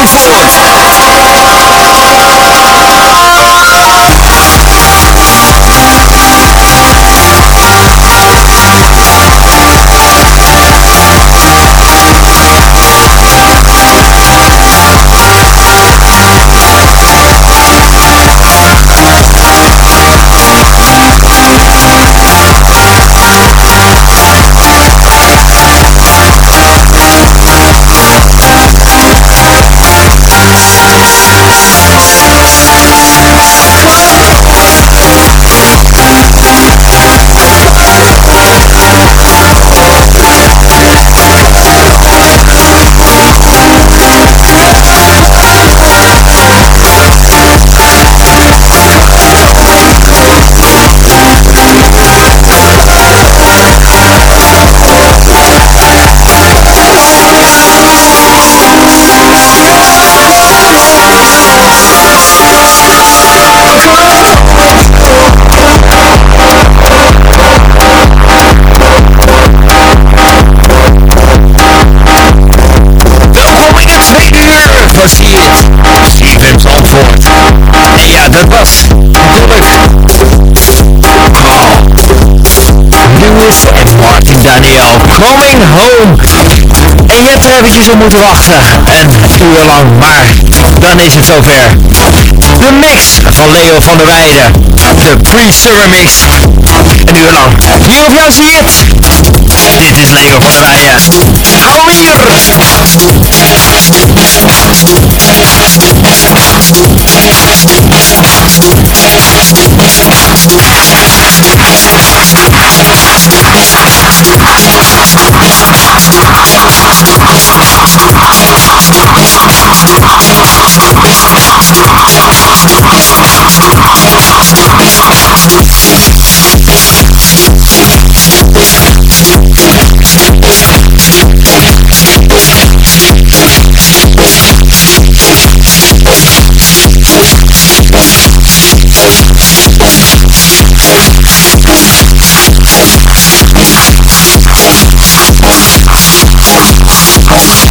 Zandvoort. Daniel. Coming home. En je hebt er eventjes op moeten wachten. Een uur lang, maar dan is het zover. De mix van Leo van der Weijden. De pre-summer mix. Een uur lang. Hier op jou zie het. Dit is Leo van der Weijden. hier Yeah. Bye.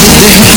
Thank.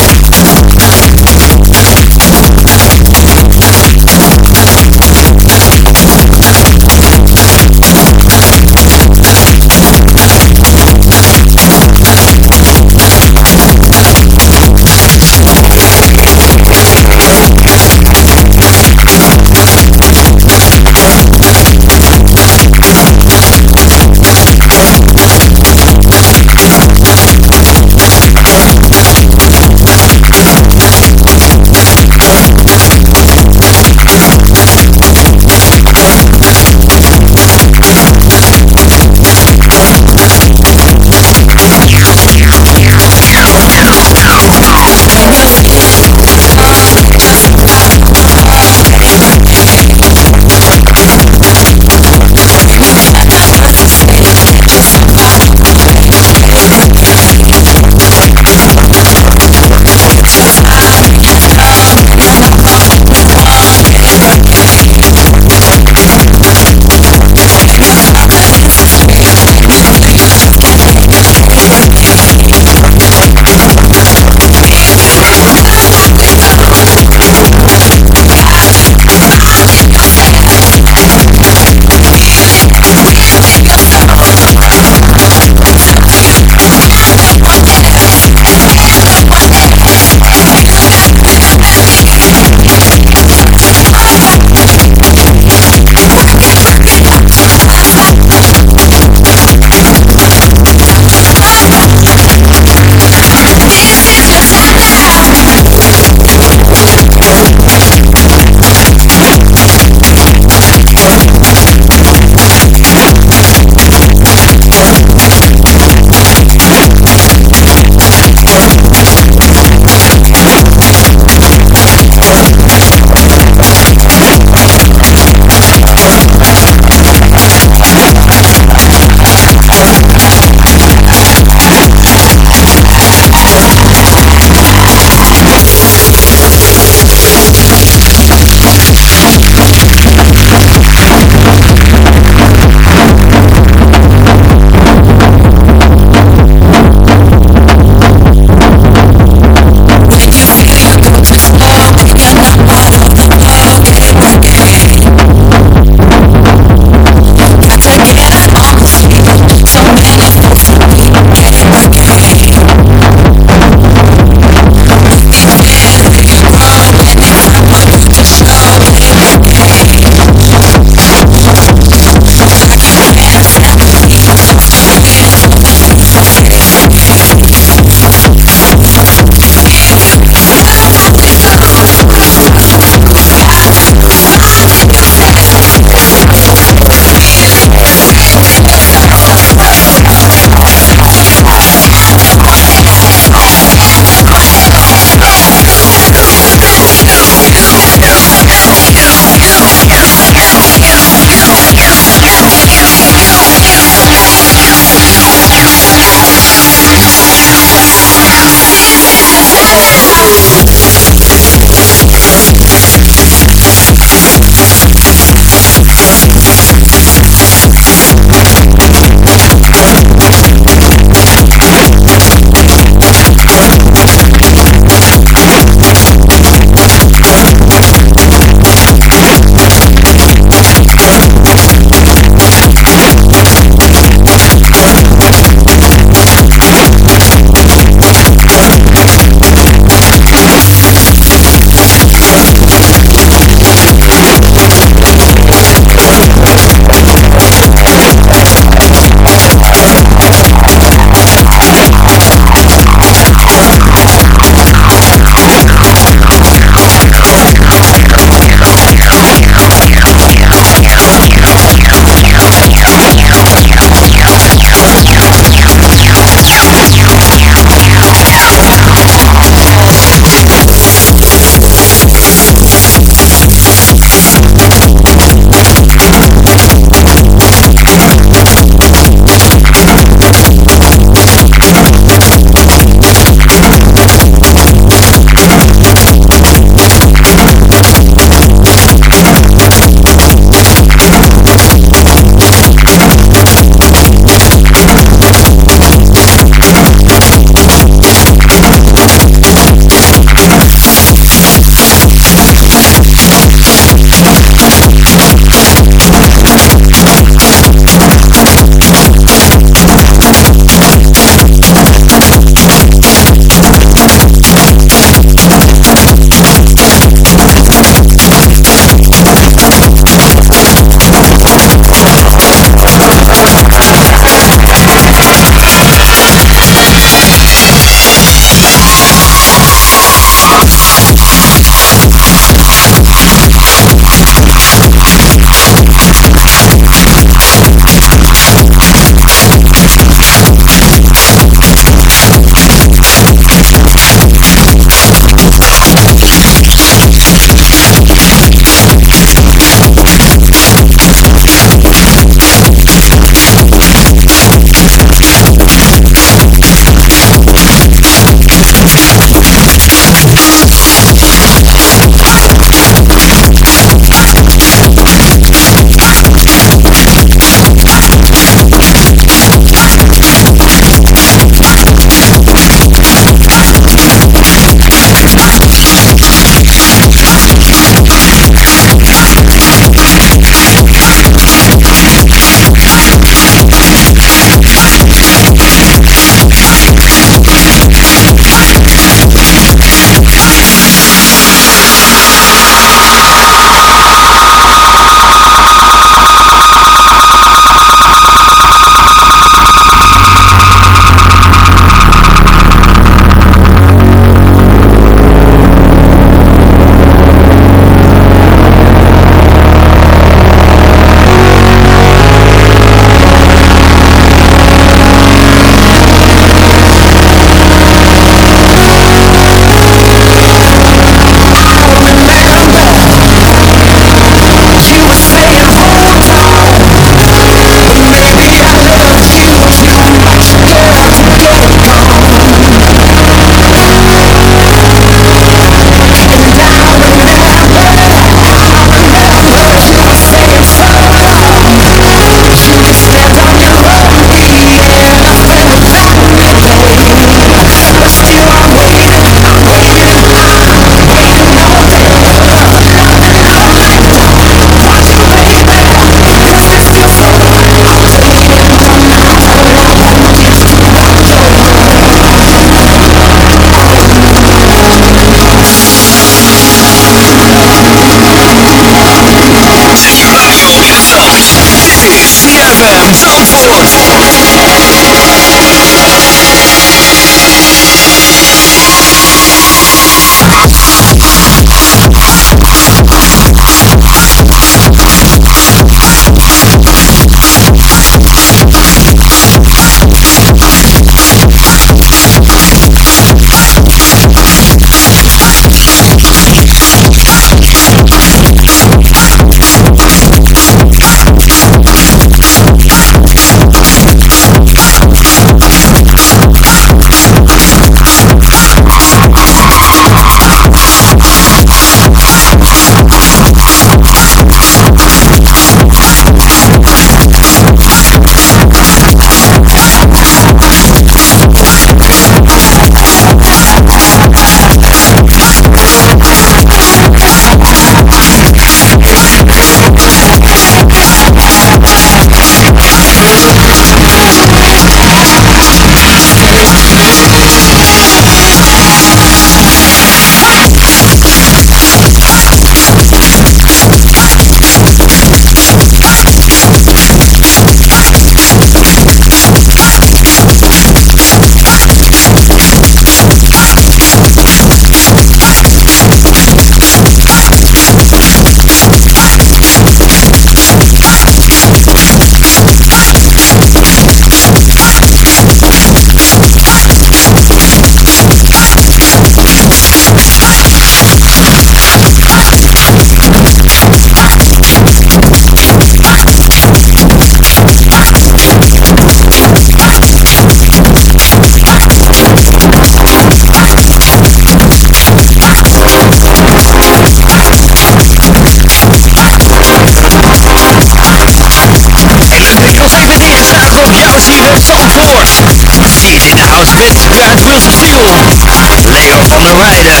Weijden.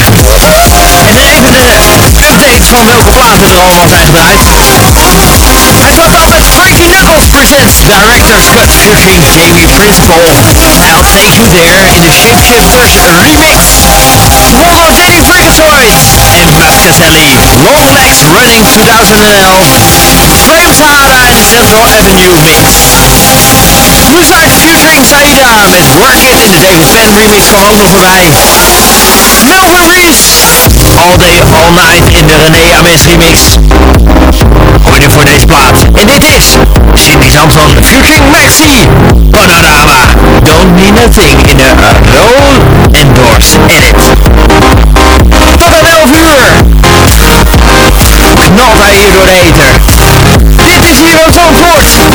En even de update van welke platen er allemaal zijn gedraaid. Hij zat al met Frankie Knuckles Presents Director's Cut featuring Jamie Principle. I'll Take You There in de Shapeshifters remix. Tomorrow Danny Freakazoid en Caselli. Long Legs Running 2011. Frame Sahara en Central Avenue mix. Moonlight featuring Saida met Work It in de David Penn remix kwam ook nog voorbij. All Day All Night in de René Ames remix. Hoor je voor deze plaat. En dit is Cindy Samson featuring Maxi. Panorama, Don't Mean a Thing in de Roll Endorse Edit. Tot aan 11 uur. Knalt hij hier door de ether. Dit is hier een Zandvoort. Kom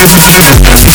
Gracias.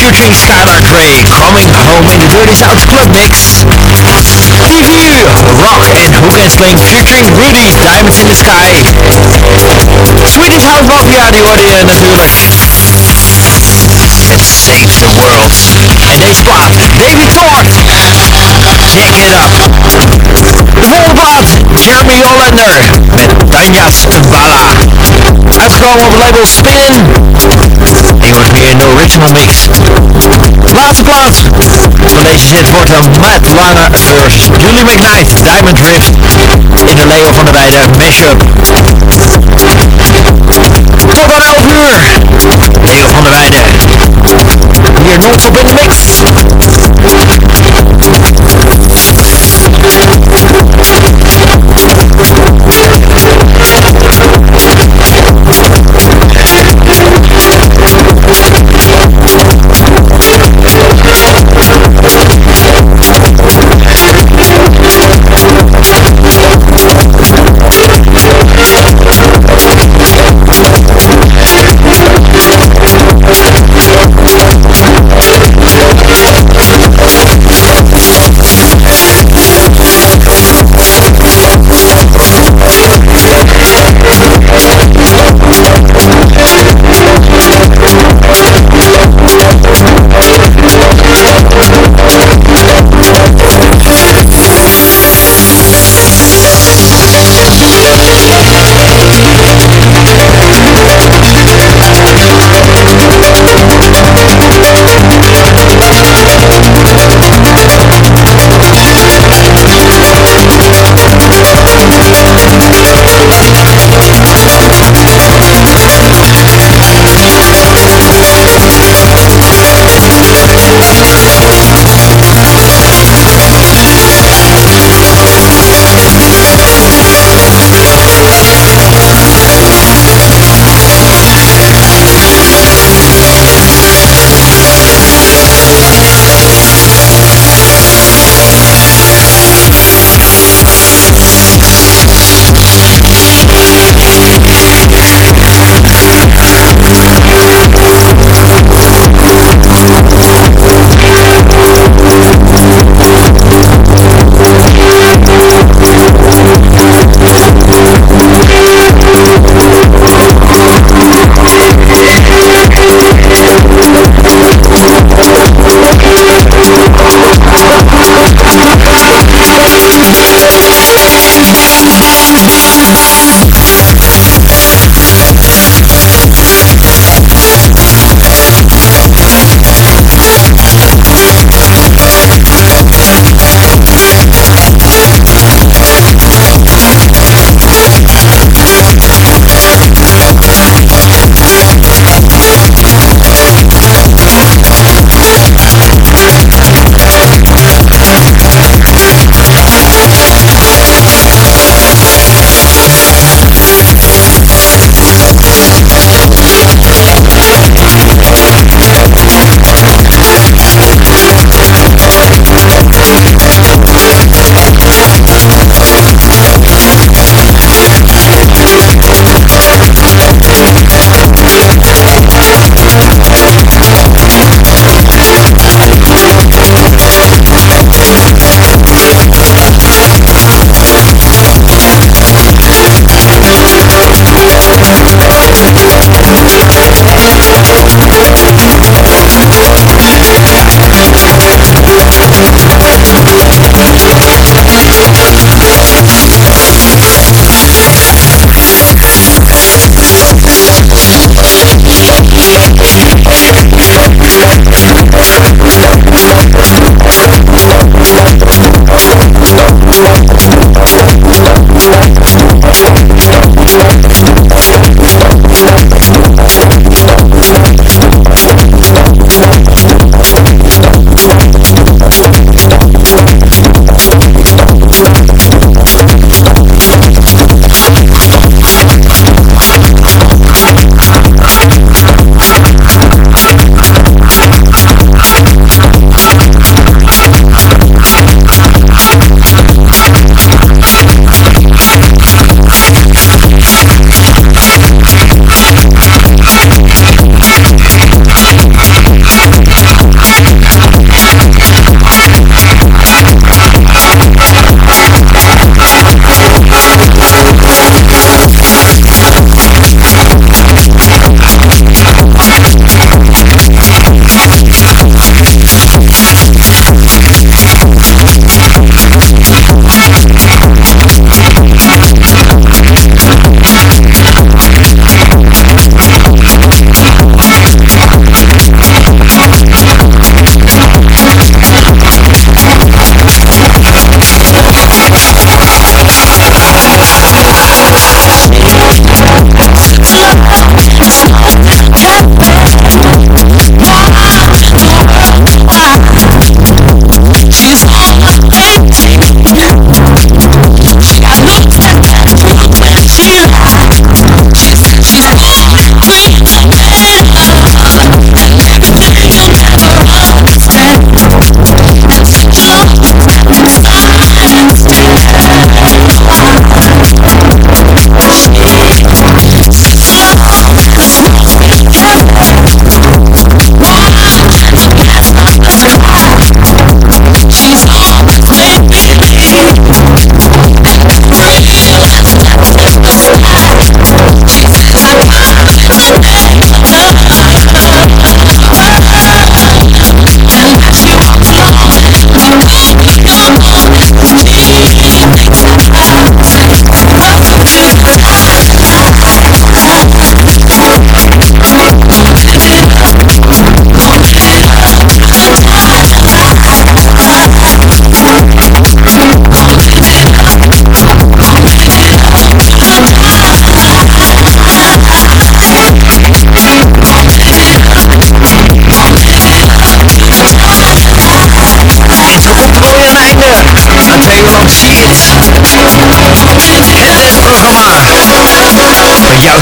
Featuring Skylar Grey. Coming Home in the Dirty South Club Mix. Review, Rock and Who Can Explain featuring Rudy, Diamonds in the Sky. Swedish House Mafia, die hoorde je natuurlijk. It saves the world. En deze plaat, David Thorpe. Check it up. De volgende plaat, Jeremy Hollander met Tanya's Kabbalah. Uitgekomen op het label Spin. Die wordt weer in de original mix. Laatste plaat van deze set wordt een Matt Lange versus Julie McKnight Diamond Rift in de Leo van der Weide mashup. Tot aan 11 uur. Leo van der Weide. Hier in de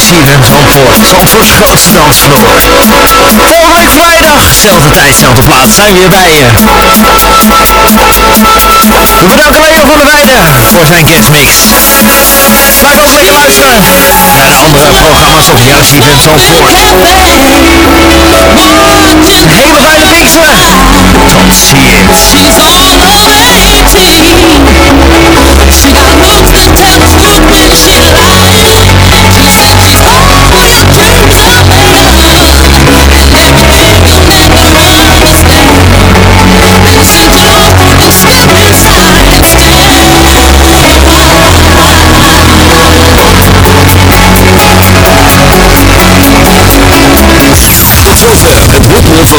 CFM Zandvoort. Zandvoorts grootste dansvloer. Volgende week vrijdag, zelfde tijd, zelfde plaats, zijn we weer bij je. We bedanken Leo van der Weijden voor zijn guestmix. Blijf ook lekker luisteren naar de andere programma's op jouw CFM Zandvoort. Een hele fijne Pinksteren. Tot ziens. She's all of 18. She got she.